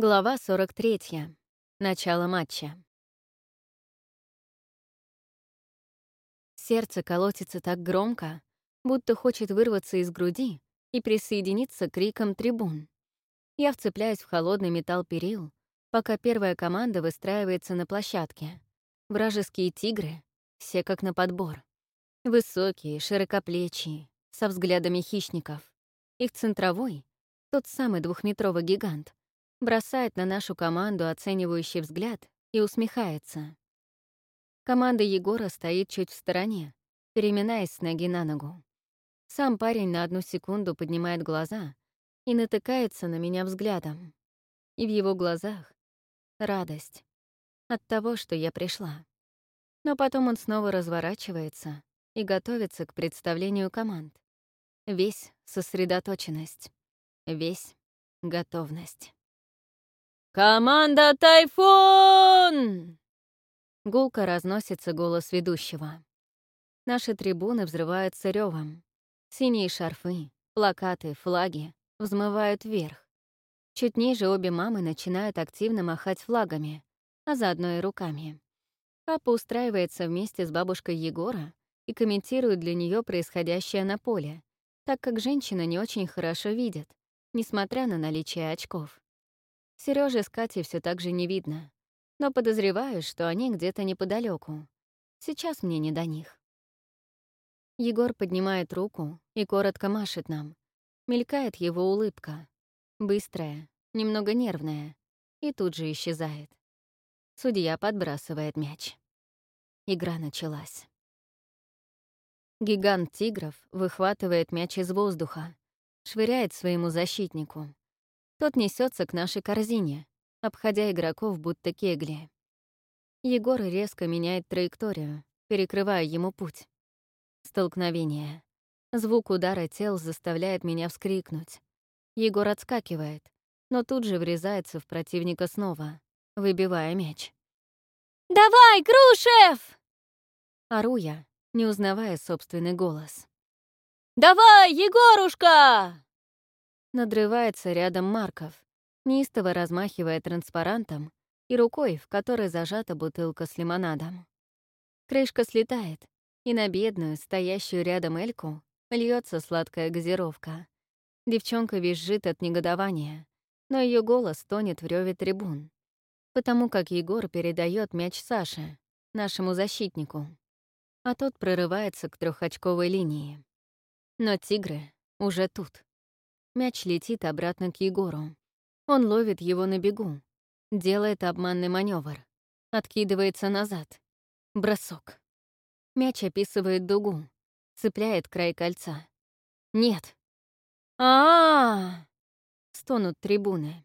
Глава 43. Начало матча. Сердце колотится так громко, будто хочет вырваться из груди и присоединиться к крикам трибун. Я вцепляюсь в холодный металл перил, пока первая команда выстраивается на площадке. Вражеские тигры — все как на подбор. Высокие, широкоплечие, со взглядами хищников. Их центровой — тот самый двухметровый гигант, бросает на нашу команду оценивающий взгляд и усмехается. Команда Егора стоит чуть в стороне, переминаясь с ноги на ногу. Сам парень на одну секунду поднимает глаза и натыкается на меня взглядом. И в его глазах — радость от того, что я пришла. Но потом он снова разворачивается и готовится к представлению команд. Весь сосредоточенность, весь готовность. «Команда «Тайфун!» Гулко разносится голос ведущего. Наши трибуны взрываются ревом. Синие шарфы, плакаты, флаги взмывают вверх. Чуть ниже обе мамы начинают активно махать флагами, а заодно и руками. Папа устраивается вместе с бабушкой Егора и комментирует для нее происходящее на поле, так как женщина не очень хорошо видит, несмотря на наличие очков. Сережи с Катей все так же не видно, но подозреваю, что они где-то неподалеку. Сейчас мне не до них. Егор поднимает руку и коротко машет нам. Мелькает его улыбка. Быстрая, немного нервная, и тут же исчезает. Судья подбрасывает мяч. Игра началась. Гигант тигров выхватывает мяч из воздуха, швыряет своему защитнику. Тот несется к нашей корзине, обходя игроков будто кегли. Егор резко меняет траекторию, перекрывая ему путь. Столкновение. Звук удара тел заставляет меня вскрикнуть. Егор отскакивает, но тут же врезается в противника снова, выбивая мяч. «Давай, Крушев!» Ору я, не узнавая собственный голос. «Давай, Егорушка!» Надрывается рядом Марков, неистово размахивая транспарантом и рукой, в которой зажата бутылка с лимонадом. Крышка слетает, и на бедную, стоящую рядом Эльку, льется сладкая газировка. Девчонка визжит от негодования, но ее голос тонет в реве трибун, потому как Егор передает мяч Саше, нашему защитнику, а тот прорывается к трехочковой линии. Но тигры уже тут. Мяч летит обратно к Егору. Он ловит его на бегу, делает обманный маневр, откидывается назад. Бросок. Мяч описывает дугу, цепляет край кольца. Нет. а а! Стонут трибуны.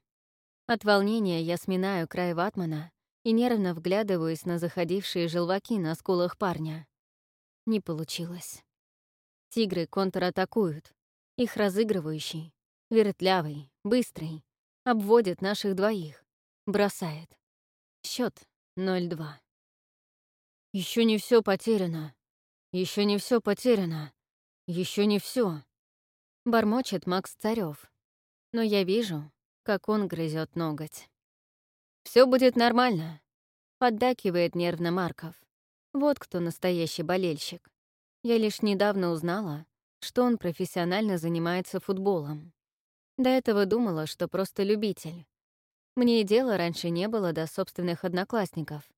От волнения я сминаю край ватмана и нервно вглядываюсь на заходившие желваки на скулах парня. Не получилось. Тигры контратакуют. Их разыгрывающий Вертлявый, быстрый. Обводит наших двоих. Бросает. Счет 0-2. Еще не все потеряно. Еще не все потеряно. Еще не все. Бормочет Макс Царев. Но я вижу, как он грызет ноготь. Все будет нормально. Поддакивает нервно Марков. Вот кто настоящий болельщик. Я лишь недавно узнала, что он профессионально занимается футболом. До этого думала, что просто любитель. Мне и дела раньше не было до собственных одноклассников.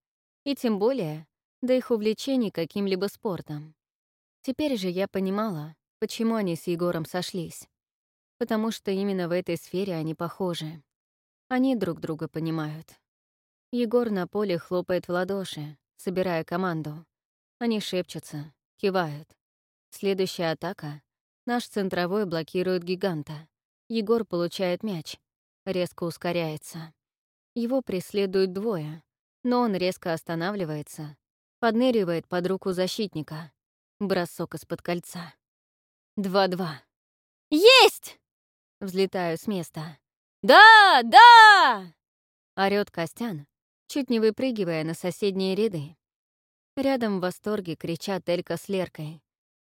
И тем более до их увлечений каким-либо спортом. Теперь же я понимала, почему они с Егором сошлись. Потому что именно в этой сфере они похожи. Они друг друга понимают. Егор на поле хлопает в ладоши, собирая команду. Они шепчутся, кивают. Следующая атака — наш центровой блокирует гиганта. Егор получает мяч, резко ускоряется. Его преследуют двое, но он резко останавливается, подныривает под руку защитника. Бросок из-под кольца. 2-2. «Есть!» Взлетаю с места. «Да! Да!» Орёт Костян, чуть не выпрыгивая на соседние ряды. Рядом в восторге кричат Элька с Леркой.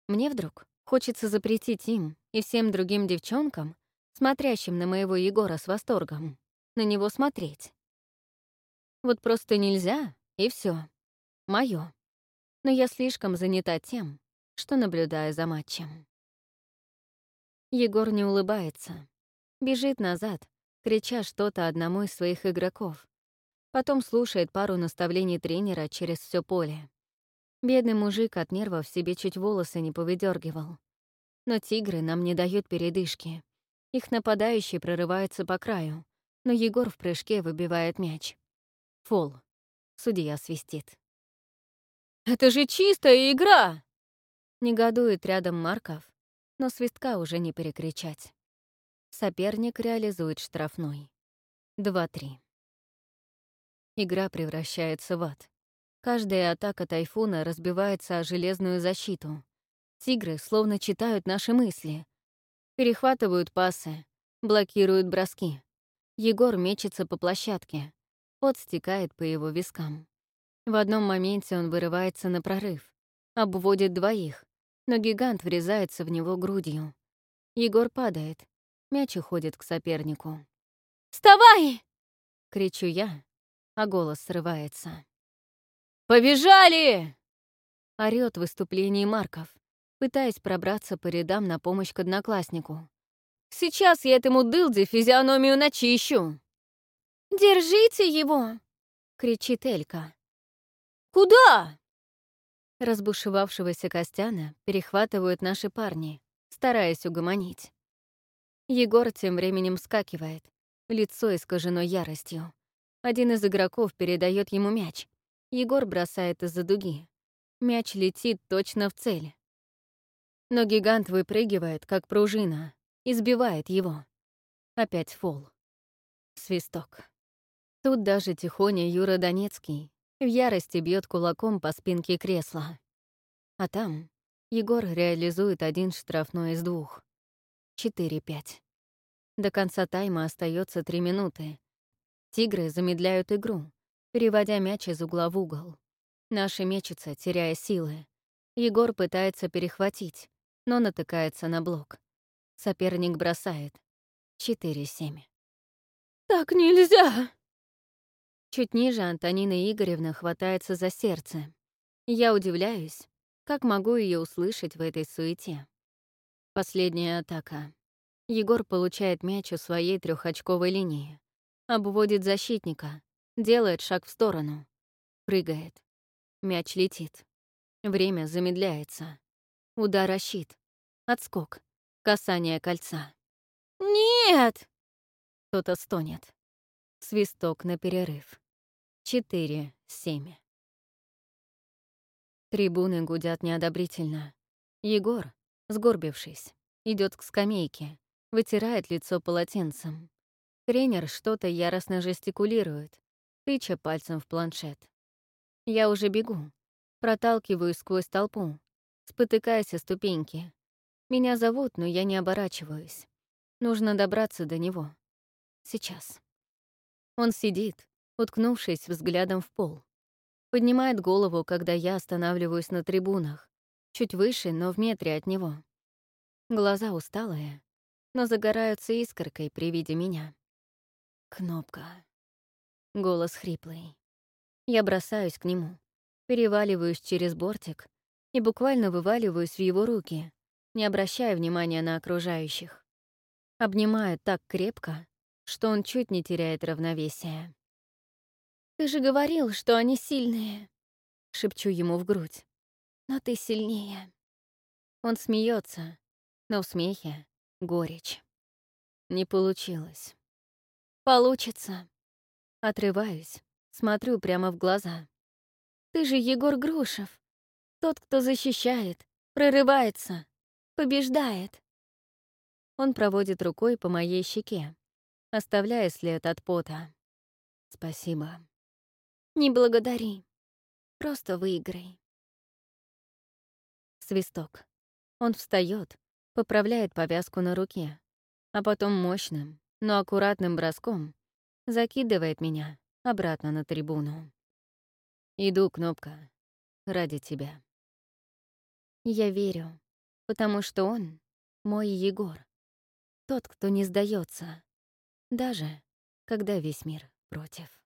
Мне вдруг хочется запретить им и всем другим девчонкам смотрящим на моего Егора с восторгом, на него смотреть. Вот просто нельзя, и все. Моё. Но я слишком занята тем, что наблюдаю за матчем. Егор не улыбается. Бежит назад, крича что-то одному из своих игроков. Потом слушает пару наставлений тренера через все поле. Бедный мужик от нервов себе чуть волосы не повыдергивал. Но тигры нам не дают передышки. Их нападающий прорывается по краю, но Егор в прыжке выбивает мяч. Фол. Судья свистит. «Это же чистая игра!» Негодует рядом Марков, но свистка уже не перекричать. Соперник реализует штрафной. 2-3. Игра превращается в ад. Каждая атака тайфуна разбивается о железную защиту. Тигры словно читают наши мысли. Перехватывают пасы, блокируют броски. Егор мечется по площадке. Пот стекает по его вискам. В одном моменте он вырывается на прорыв, обводит двоих, но гигант врезается в него грудью. Егор падает, мяч уходит к сопернику. «Вставай!» — кричу я, а голос срывается. «Побежали!» — орёт в выступлении Марков, пытаясь пробраться по рядам на помощь к однокласснику. «Сейчас я этому дылде физиономию начищу!» «Держите его!» — кричит Элька. «Куда?» Разбушевавшегося Костяна перехватывают наши парни, стараясь угомонить. Егор тем временем вскакивает, лицо искажено яростью. Один из игроков передает ему мяч. Егор бросает из-за дуги. Мяч летит точно в цель. Но гигант выпрыгивает, как пружина, и сбивает его. Опять фол. Свисток. Тут даже тихоня Юра Донецкий в ярости бьет кулаком по спинке кресла. А там Егор реализует один штрафной из двух. 4-5. До конца тайма остается три минуты, Тигры замедляют игру, переводя мяч из угла в угол. Наши мечутся, теряя силы. Егор пытается перехватить, но натыкается на блок. Соперник бросает. 4-7. «Так нельзя!» Чуть ниже Антонина Игоревна хватается за сердце. Я удивляюсь, как могу ее услышать в этой суете. Последняя атака. Егор получает мяч у своей трехочковой линии. Обводит защитника, делает шаг в сторону. Прыгает. Мяч летит. Время замедляется. Удар о щит. Отскок. Касание кольца. «Нет!» Кто-то стонет. Свисток на перерыв. Четыре, семь. Трибуны гудят неодобрительно. Егор, сгорбившись, идет к скамейке, вытирает лицо полотенцем. Тренер что-то яростно жестикулирует, тыча пальцем в планшет. Я уже бегу, проталкиваюсь сквозь толпу, спотыкаясь о ступеньки. Меня зовут, но я не оборачиваюсь. Нужно добраться до него. Сейчас. Он сидит, уткнувшись взглядом в пол. Поднимает голову, когда я останавливаюсь на трибунах, чуть выше, но в метре от него. Глаза усталые, но загораются искоркой при виде меня. Кнопка. Голос хриплый. Я бросаюсь к нему, переваливаюсь через бортик и буквально вываливаюсь в его руки, не обращая внимания на окружающих. Обнимаю так крепко, что он чуть не теряет равновесие. «Ты же говорил, что они сильные», — шепчу ему в грудь. «Но ты сильнее». Он смеется, но в смехе — горечь. Не получилось. Получится. Отрываюсь, смотрю прямо в глаза. Ты же Егор Грушев. Тот, кто защищает, прорывается, побеждает. Он проводит рукой по моей щеке, оставляя след от пота. Спасибо. Не благодари. Просто выиграй. Свисток. Он встает, поправляет повязку на руке, а потом мощным, но аккуратным броском закидывает меня обратно на трибуну. Иду, Кнопка, ради тебя. Я верю, потому что он — мой Егор. Тот, кто не сдается, даже когда весь мир против.